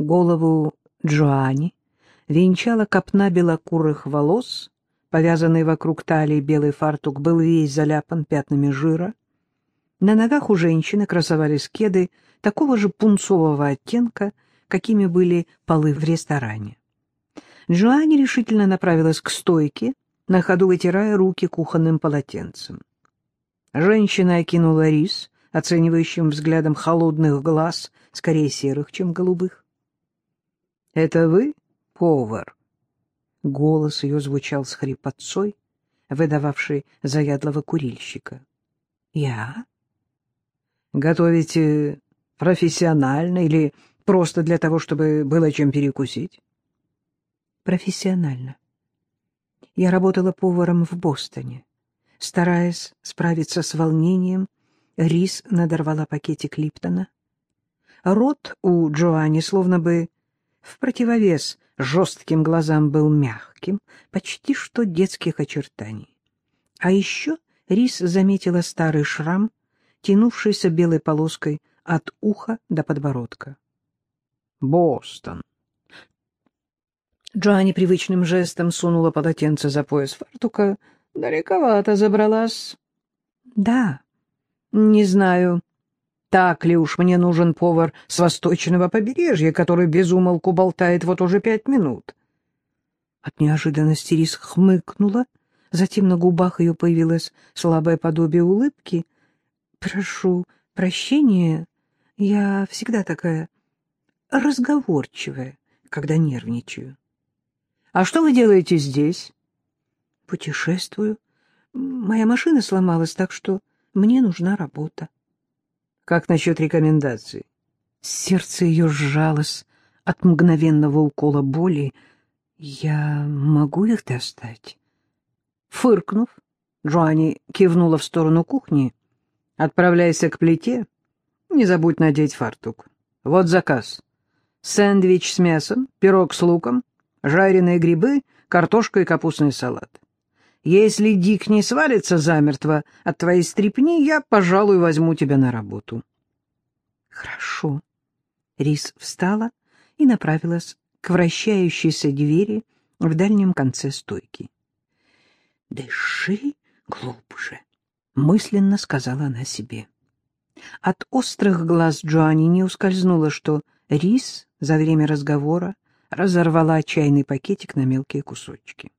Голову Джоани венчала копна белокурых волос, повязанный вокруг талии белый фартук был весь заляпан пятнами жира. На ногах у женщины красовались кеды такого же пунцового оттенка, какими были полы в ресторане. Джоанни решительно направилась к стойке, на ходу вытирая руки кухонным полотенцем. Женщина окинула рис оценивающим взглядом холодных глаз, скорее серых, чем голубых. — Это вы, повар? Голос ее звучал с хрипотцой, выдававшей заядлого курильщика. — Я? — Готовите профессионально или просто для того, чтобы было чем перекусить? — Профессионально. Я работала поваром в Бостоне. Стараясь справиться с волнением, Рис надорвала пакетик Липтона. Рот у Джоанни словно бы в противовес жестким глазам был мягким, почти что детских очертаний. А еще Рис заметила старый шрам, тянувшийся белой полоской от уха до подбородка. «Бостон!» Джоанни привычным жестом сунула полотенце за пояс фартука. «Далековато забралась». «Да», не знаю, так ли уж мне нужен повар с восточного побережья, который без умолку болтает вот уже пять минут. От неожиданности Рис хмыкнула, затем на губах ее появилось слабое подобие улыбки. «Прошу прощения, я всегда такая разговорчивая, когда нервничаю». «А что вы делаете здесь?» «Путешествую. Моя машина сломалась, так что мне нужна работа. Как насчет рекомендаций? Сердце ее сжалось от мгновенного укола боли. Я могу их достать? Фыркнув, Джоанни кивнула в сторону кухни. Отправляйся к плите. Не забудь надеть фартук. Вот заказ. Сэндвич с мясом, пирог с луком, жареные грибы, картошка и капустный салат. Если Дик не свалится замертво от твоей стрипни, я, пожалуй, возьму тебя на работу. Хорошо. Рис встала и направилась к вращающейся двери в дальнем конце стойки. «Дыши глубже», — мысленно сказала она себе. От острых глаз Джоанни не ускользнуло, что Рис за время разговора разорвала чайный пакетик на мелкие кусочки.